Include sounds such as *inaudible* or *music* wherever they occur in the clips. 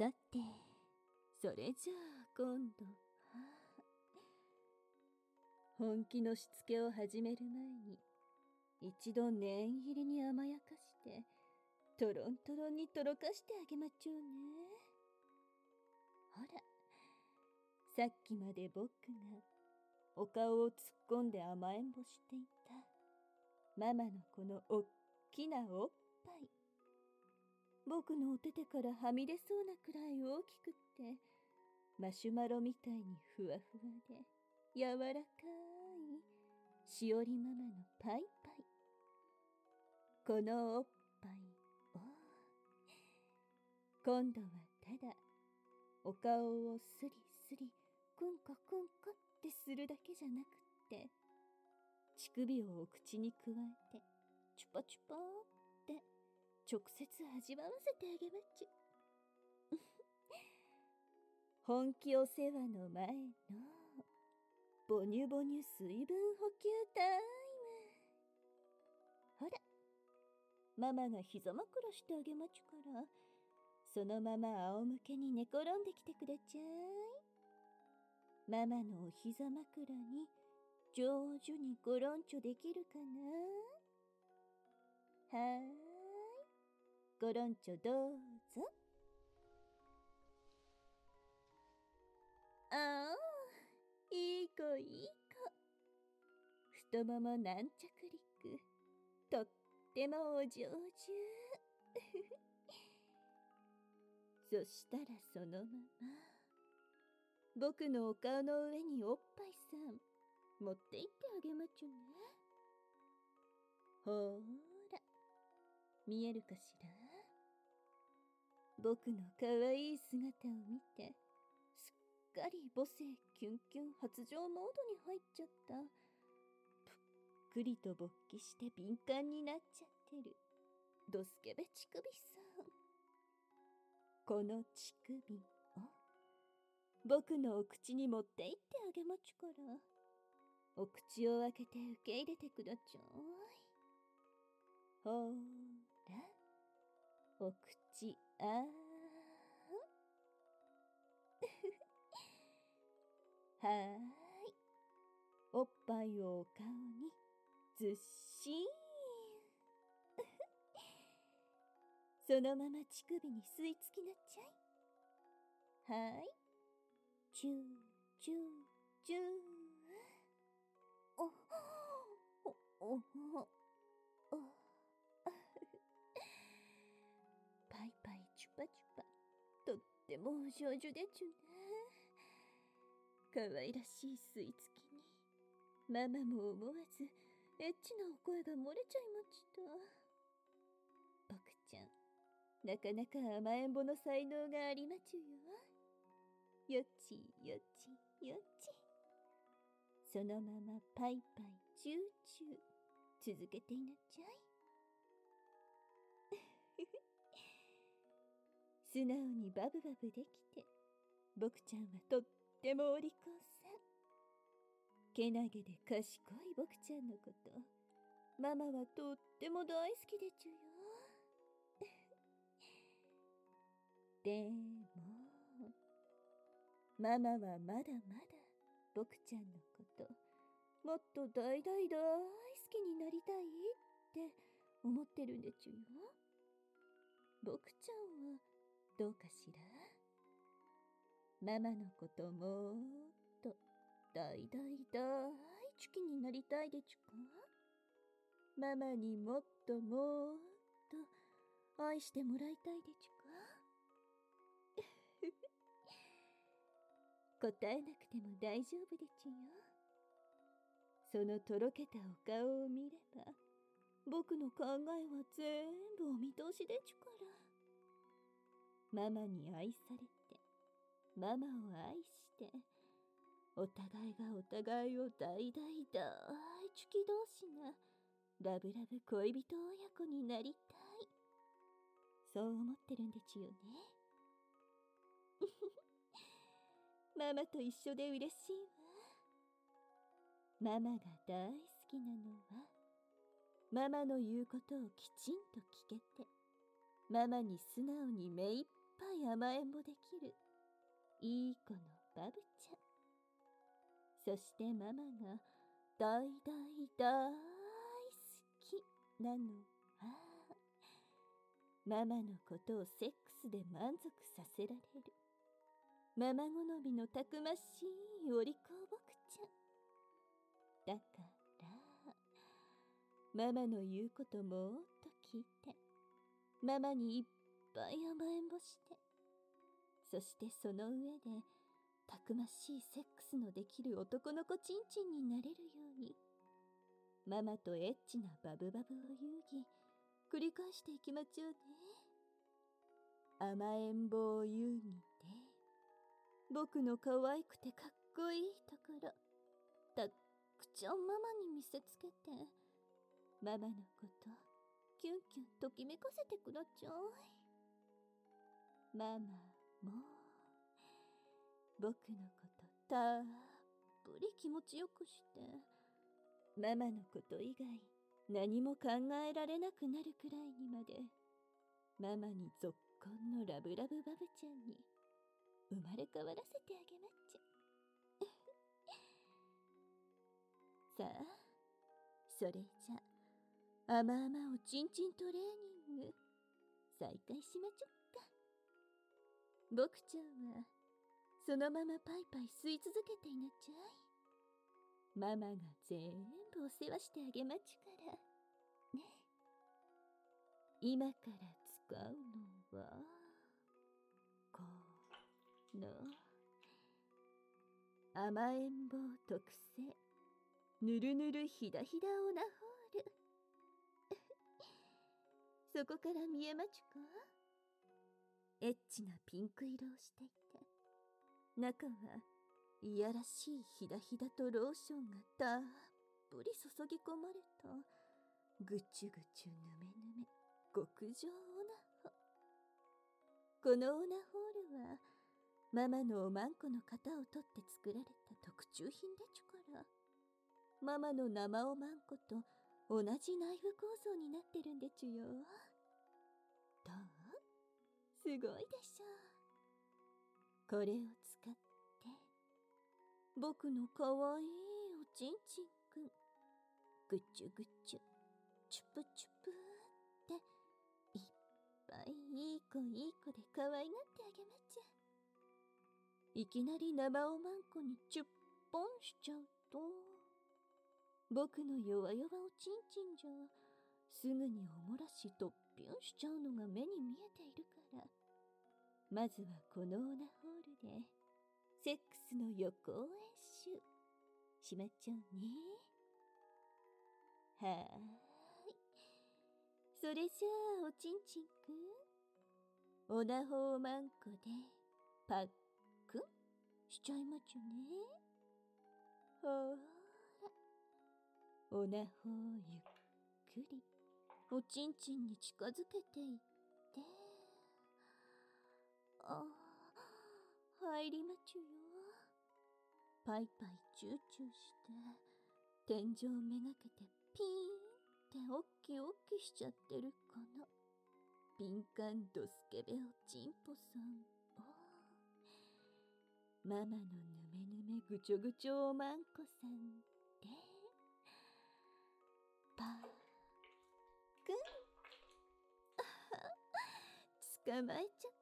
さてそれじゃあ今度は。本気のしつけを始める前に一度念入りに甘やかしてトロントロンにとろかしてあげまちょうね。ほらさっきまで僕がお顔を突っ込んで甘えんぼしていたママのこのおっきなおっぱい。僕のお手手からはみ出そうなくらい大きくってマシュマロみたいにふわふわで柔らかいしおりママのパイパイ。このおっぱいを今度はただお顔をスリスリくんこくんこってするだけじゃなくって乳首をお口にくわえてチュパチュパー直接味わわせてあげまち。ゅ *laughs* 本気お世話の前のボニュボニュ水分補給タイム。ほらママが膝枕してあげまちゅからそのまま仰向けに寝転んできてくだちゃい。ママのお膝枕に上手にゴロンチョできるかな。はーいゴロンチョどうぞ。ああいい子いい子。太ももなんちゃくりく。とってもお上手。*laughs* そしたらそのまま僕のお顔の上におっぱいさん持って行ってあげまちゅね。ほーら見えるかしら？僕の可愛い姿を見てすっかり母性キュンキュン発情モードに入っちゃった。ぷっくりと勃起して敏感になっちゃってる。ドスケベ乳首さん。この乳首を僕のお口に持って行ってあげまちゅから。お口を開けて受け入れてくだちゃい。ほーらお口。あー。*laughs* はーい。おっぱいをお顔にずっしーん。*laughs* そのまま乳首に吸い付きなっちゃい。はい。チューチューチューおおおおパチュパ。とってもお上手でちゅね。可愛らしい吸い付きに。ママも思わずエッチなお声が漏れちゃいました。僕ちゃんなかなか甘えん坊の才能がありまちゅよ。よちよちよち。そのままパイパイチューチュー続けていなっちゃい。素直にバブバブできて僕ちゃんはとってもお利口さん。けなげで賢い僕ちゃんのことママはとっても大好きでちゅよ。*laughs* でもママはまだまだ僕ちゃんのこともっと大大大好きになりたいって思ってるんでちゅよ。僕ちゃんはどうかしら？ママのこともっと大大大好きになりたいでちゅか？ママにもっともっと愛してもらいたいでちゅか？*laughs* 答えなくても大丈夫でちゅよ。そのとろけたお顔を見れば僕の考えは全部お見通しでちゅから。ママに愛されてママを愛してお互いがお互いを大大大チュキ同士がラブラブ恋人親子になりたい。そう思ってるんでちゅよね。*laughs* ママと一緒で嬉しいわ。ママが大好きなのはママの言うことをきちんと聞けてママに素直に目いっぱい甘えんぼできる。いい子のバブちゃん。そしてママが大大大好きなのはママのことをセックスで満足させられる。ママ好みのたくましいお利口僕ちゃん。だからママの言うこともっと聞いてママにいっぱい甘えんぼして。そしてその上でたくましいセックスのできる男の子ちんちんになれるようにママとエッチなバブバブを遊戯繰り返していきまちょうね。甘えん坊を遊戯で僕の可愛くてかっこいいところたっくちゃんママに見せつけてママのことキュンキュンときめかせてくだちゃい。ママも僕のことたっぷり気持ちよくして。ママのこと以外何も考えられなくなるくらいにまで。ママにぞっこんのラブラブバブちゃんに生まれ変わらせてあげまっちゃ。*laughs* さあそれじゃ甘々おちんちんトレーニング再開しまちょ。っ僕ちゃんはそのままパイパイ吸い続けていなちゃい。ママが全部お世話してあげまちから。ね。今から使うのはこの甘えん坊特製ぬるぬるひだひだオナホール。*laughs* そこから見えまちか？エッチなピンク色をしていて中はいやらしいひだひだとローションがたっぷり注ぎ込まれたぐちゅぐちゅぬめぬめ極上オナホこのオナホールはママのおまんこの型を取って作られた特注品でちゅからママの生おまんこと同じ内部構造になってるんでちゅよ。すごいでしょ。うこれを使って僕のかわいいおちんちんくんぐちゅぐちゅチュプチュプっていっぱいいい子いい子で可愛がってあげまちゃ。いきなり生おまんこにチュッポンしちゃうと僕の弱々おちんちんじゃすぐにおもらしとっぴゅんしちゃうのが目に見えているから。まずはこのオナホールでセックスの予行演習。しまっちゃうね。はーい。それじゃあおちんちんくん。オナホーマンコでパックン。しちゃいまちゅね。ほーらオナホーゆっくり。おちんちんに近づけていってあ入りまちゅよ。パイパイチューチューして天井めがけてピーンっておっきおっきしちゃってるこの敏感度スケベおちんぽさん。をママのぬめぬめぐちょぐちょおまんこさんでパーくん捕まえちゃった。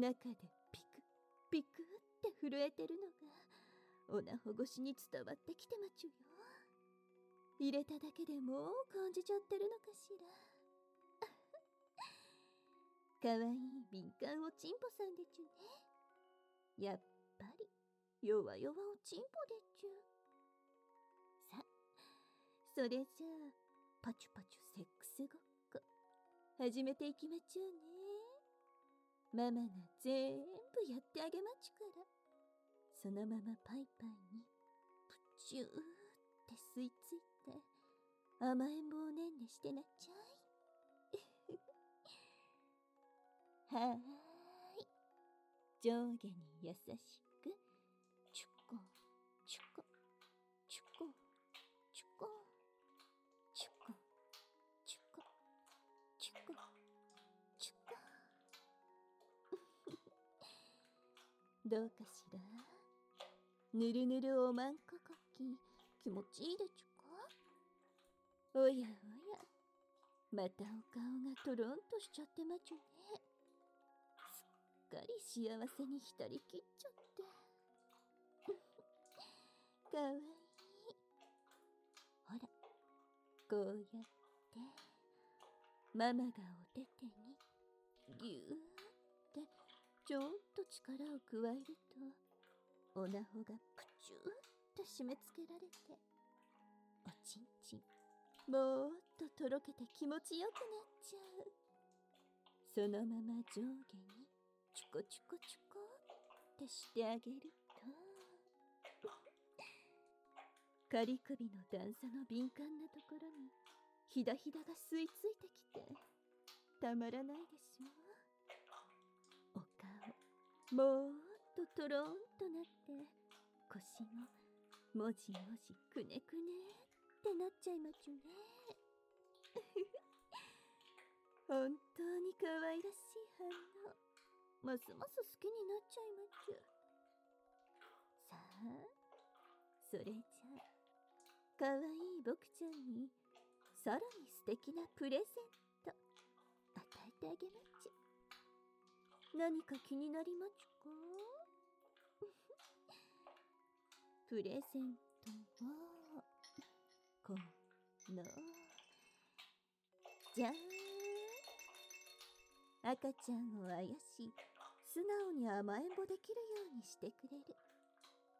中でピクピクって震えてるのがおなほ越しに伝わってきてまちゅよ。入れただけでもう感じちゃってるのかしら。かわいい敏感おちんぽさんでちゅね。やっぱり弱々おちんぽでちゅ。さそれじゃあパチュパチュセックスごっこ始めていきまちょうね。ママが全部やってあげまちゅから。そのままパイパイにプチューって吸いついて甘えん坊ねんねしてなっちゃい。*laughs* はーい。上下に優しくどうかしら？ぬるぬるおまんここき気持ちいいでちゅか？おやおや。またお顔がとろんとしちゃってまちゅね。すっかり幸せに浸りきっちゃって。*laughs* かわいい。ほらこうやって。ママがお手手にぎゅーっ。ちょっと力を加えるとおなほがプチューって締め付けられておちんちんもっととろけて気持ちよくなっちゃう。そのまま上下にチュコチュコチュコってしてあげると仮首の段差の敏感なところにひだひだが吸い付いてきてたまらないでしょお顔もっととろんとなって腰ももじもじくねくねってなっちゃいまちゅね。*laughs* 本当に可愛らしい反応。ますます好きになっちゃいまちゅさあそれじゃあ可愛い僕ちゃんにさらに素敵なプレゼント与えてあげまちゅ何か気になりまちゅか？*laughs* プレゼントはこの。じゃーん赤ちゃんをあやし素直に甘えんぼできるようにしてくれる。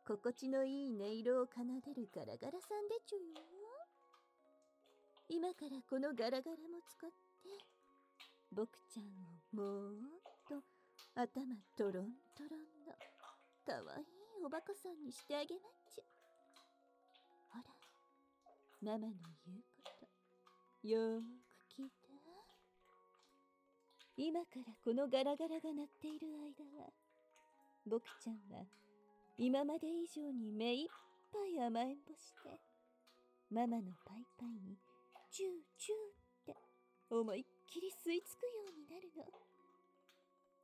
心地のいい音色を奏でるガラガラさんでちゅよ。今からこのガラガラも使って僕ちゃんをもっ頭トロントロンのかわいいおバカさんにしてあげまっち。ゅほらママの言うことよーく聞いて今からこのガラガラが鳴っている間は僕ちゃんは今まで以上に目いっぱい甘えんぼしてママのパイパイにチューチューって思いっきり吸い付くようになるの。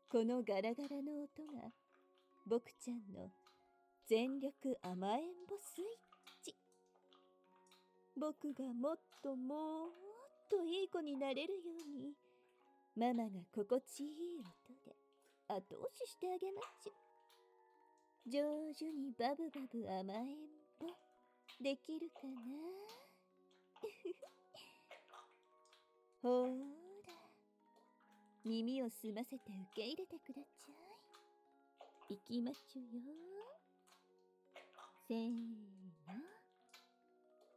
このガラガラの音が僕ちゃんの全力甘えんぼスイッチ。僕がもっともっといい子になれるようにママが心地いい音で後押ししてあげまち。ゅ上手にバブバブ甘えんぼできるかな？ほ *laughs* ー耳を澄ませて受け入れてくだちゃい。行きまちゅよ。せーの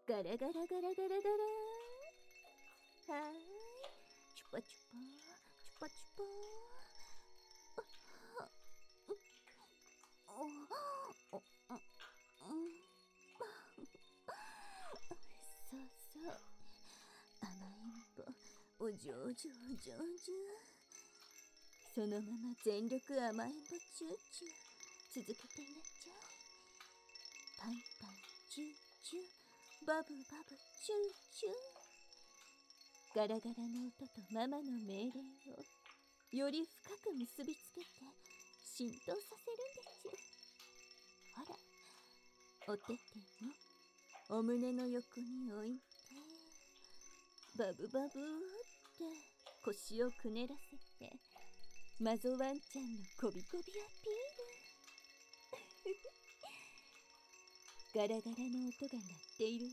ガラガラガラガラガラはーい。チュパチュパ。チュパチュパ。おおおそうそう。甘えんぼお上手お上手。そのまま全力甘えんぼチューチュー。続けてなっちゃいパンパンチューチュー。バブバブチューチュー。ガラガラの音とママの命令をより深く結びつけて浸透させるんでちゅほらお手手のお胸の横に置いてバブバブって腰をくねらせてマゾワンちゃんのこびこびアピールガラガラの音が鳴っている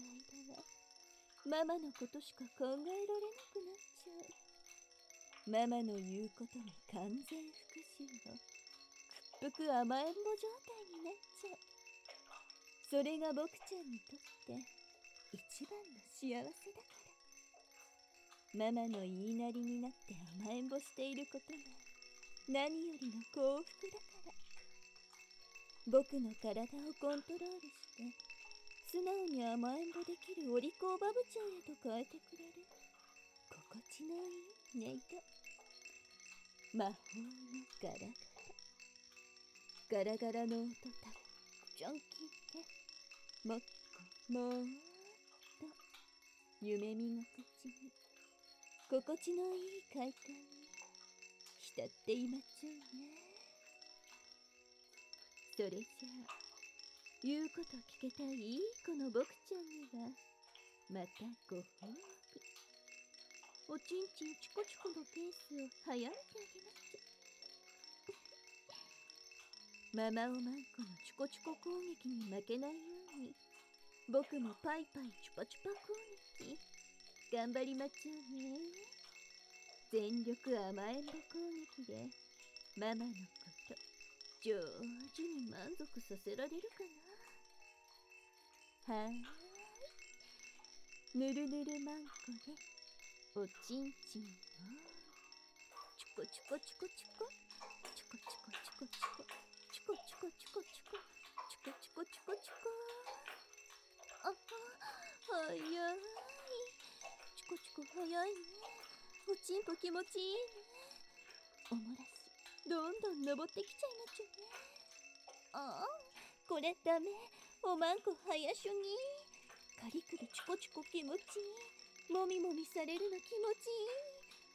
間はママのことしか考えられなくなっちゃうママの言うことに完全復讐の屈服甘えんぼ状態になっちゃうそれが僕ちゃんにとって一番の幸せだからママの言いなりになって甘えんぼしていることが何よりの幸福だから僕の体をコントロールして素直に甘えんぼできるお利口バブちゃんへと変えてくれる心地のいい音色魔法のガラガラガラガラの音たっちゃん聞いてもっこもっと夢見心地に心地のいい快感。に浸っていまちゅうね。それじゃあ言うこと聞けたいい子の僕ちゃんには。またご報告おちんちんチコチコのペースを早めてあげますママオマンコのチコチコ攻撃に負けないように。僕もパイパイチュパチュパ攻撃。頑張りまちょうね。全力甘えんぼ攻撃でママのこと上手に満足させられるかな。はーい。ぬるぬるマンコでおちんちんをチュコチュコチコチコ。チコチコチコチコ。チコチコチコチコチコチコチコチコ。あ早い。チコチコ早いね。おちんぽ気持ちいい。ねおもらしどんどん登ってきちゃいまちゅね。ああこれダメ。おまんこ早しゅぎ。カリクリチコチコ気持ちいい。もみもみされるの気持ちいい。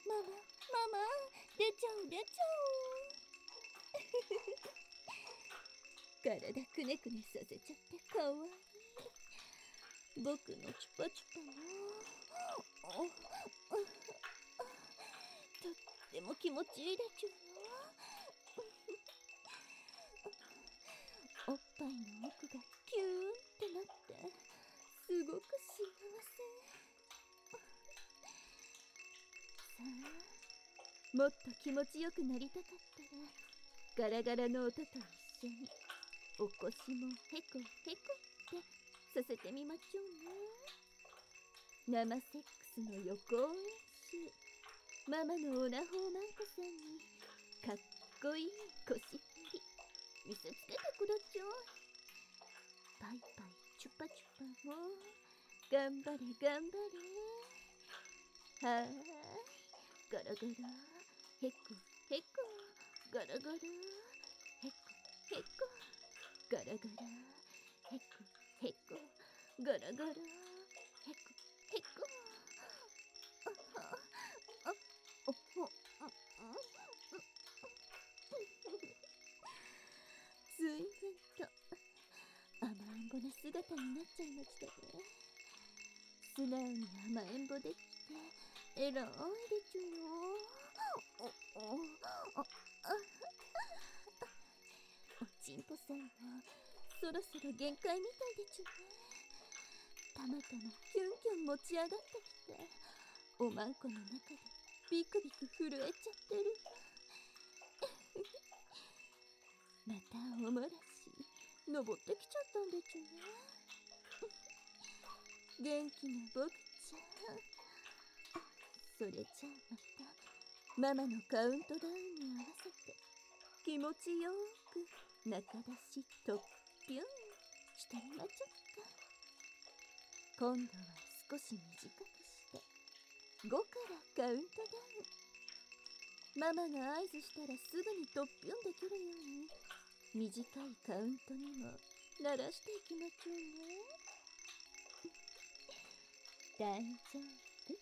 ママママ出ちゃう出ちゃう。*laughs* 体くねくねさせちゃってかわいい。僕のチュパチュパも。っても気持ちいいでちゅおっぱいの奥がキューンってなってすごく幸せ。さあもっと気持ちよくなりたかったらガラガラの音と一緒にお腰もへこへこってさせてみましょうね。生セックスの予行演習。ママのオナホーマンコさんにかっこいい腰振り見せつけてくだちゃいパイパイチュパチュパも頑張れ頑張れはーいガラガラへこへこガラガラへこへこガラガラへこへこガラガラへこへこぼな姿になっちゃいましたね。素直に甘えんぼできて。偉い。でちゅよおお。おお。ちんぽさんはそろそろ限界みたいでちゅねたまたまキュンキュン持ち上がってきてお。まんこの中でビクビク震えちゃってるまたお。もらし登ってきちゃったんでちゅね元気な僕ちゃん。それじゃあまたママのカウントダウンに合わせて気持ちよく中出しとっぴゅんしてみまちょっか。今度は少し短くして5からカウントダウン。ママが合図したらすぐにとっぴゅんできるように。短いカウントにも鳴らしていきまちょうね。大丈夫。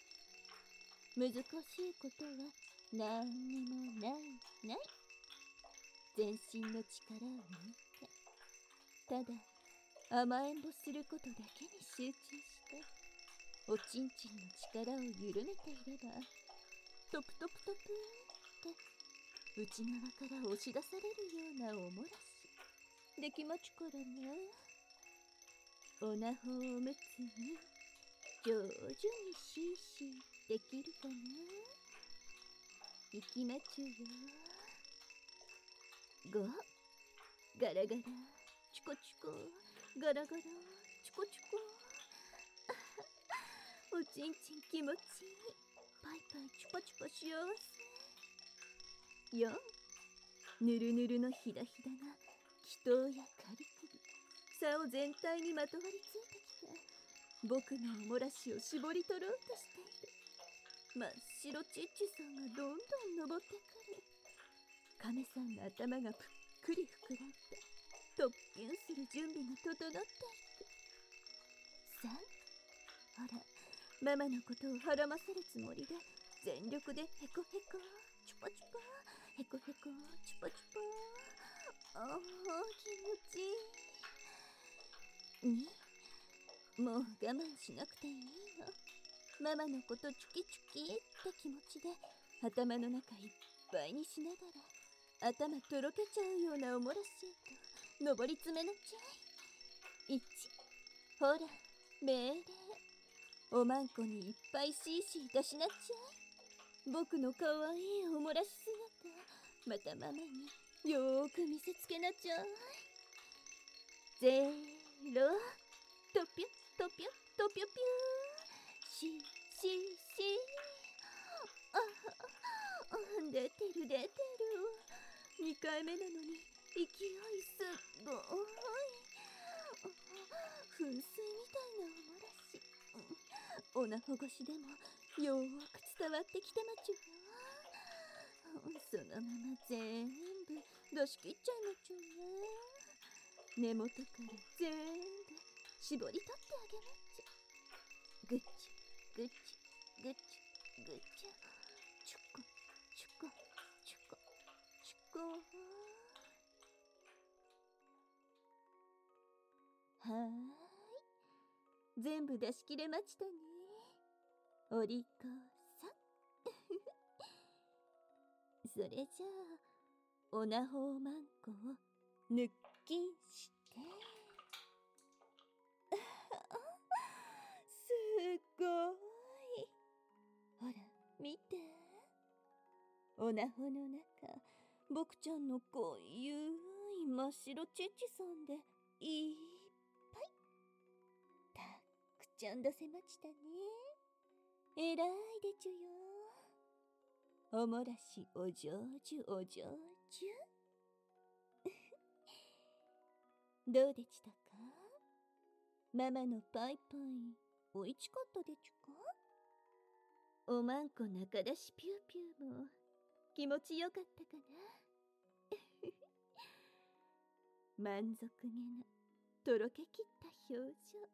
難しいことは何にもない。ない全身の力を抜い。てただ甘えんぼすることだけに集中して。おちんちんの力を緩めていればトプトプトプーって内側から押し出されるよ。うなおもらしできまちからねおなほおむつに上手にシーシーできるかな行きまちゅよ。5ガラガラチコチコガラガラチコチコおちんちん気持ちいいパイパイチュパチュパ幸せ4ぬるぬるのひだひだが祈祷やカリクリ竿全体にまとわりついてきて僕のおもらしを絞り取ろうとしている真っ白チッチさんがどんどん登ってくる。亀さんの頭がぷっくり膨らんでトッピュンする準備が整っていくさあほらママのことをはらませるつもりで全力でヘコヘコ。チュパチュパヘコヘコチュパチュパああ気持ちいい。にもう我慢しなくていいの？ママのことチュキチュキって気持ちで頭の中いっぱいにしながら頭とろけちゃうようなおもらしへと上り詰めなちゃい。1ほら命令。おまんこにいっぱいシーシー出しなっちゃい。僕のかわいいおもらし姿。またママによーく見せつけなちゃいゼロトピュトピュトピュピュシシシあ出てる出てる2回目なのに勢いすっごい噴水みたいなおもらしおなほ越しでもよーく伝わってきてまちゅよのまま全部。出し切っちゃいまちゅね。根元から全部絞り取ってあげまち。ゅぐっちぐっちぐっち。ぐっちちゅこちゅこちゅこちゅこはーい。全部出し切れましたね。お利口それじゃあおなほうまんこを抜きんして。*laughs* すごい。ほら見て。おなほの中僕ちゃんのこういうい真っ白チッチさんでいっぱい。たくちゃん出せましたね。えらいでちゅよ。おもらしお上手お上手。*laughs* どうでちたか？ママのパイパイおいちかったでちゅか？おまんこ中出しピューピューも気持ちよかったかな？*laughs* 満足げなとろけきった表情。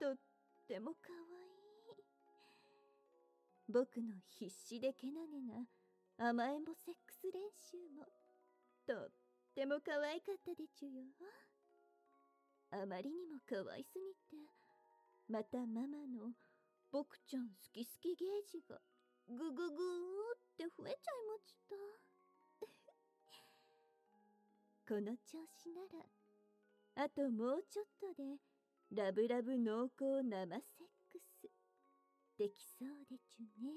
とってもかわいい。僕の必死でけなげな甘えんぼセックス練習も。とっても可愛かったでちゅよ。あまりにも可愛すぎてまたママの僕ちゃん好き好きゲージがぐぐぐーって増えちゃいました。*laughs* この調子ならあともうちょっとでラブラブ濃厚生セッできそうでちゅね。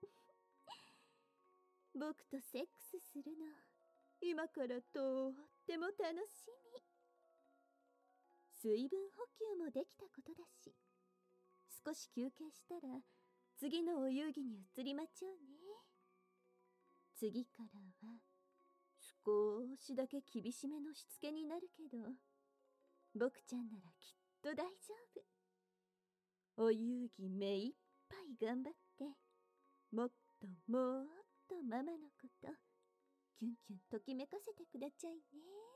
*laughs* 僕とセックスするの。今からとっても楽しみ。水分補給もできたことだし。少し休憩したら次のお遊戯に移りまちょうね。次からは少しだけ厳しめのしつけになるけど。僕ちゃんならきっと大丈夫。お遊戯目いっぱい頑張ってもっともっとママのことキュンキュンときめかせてくだちゃいね。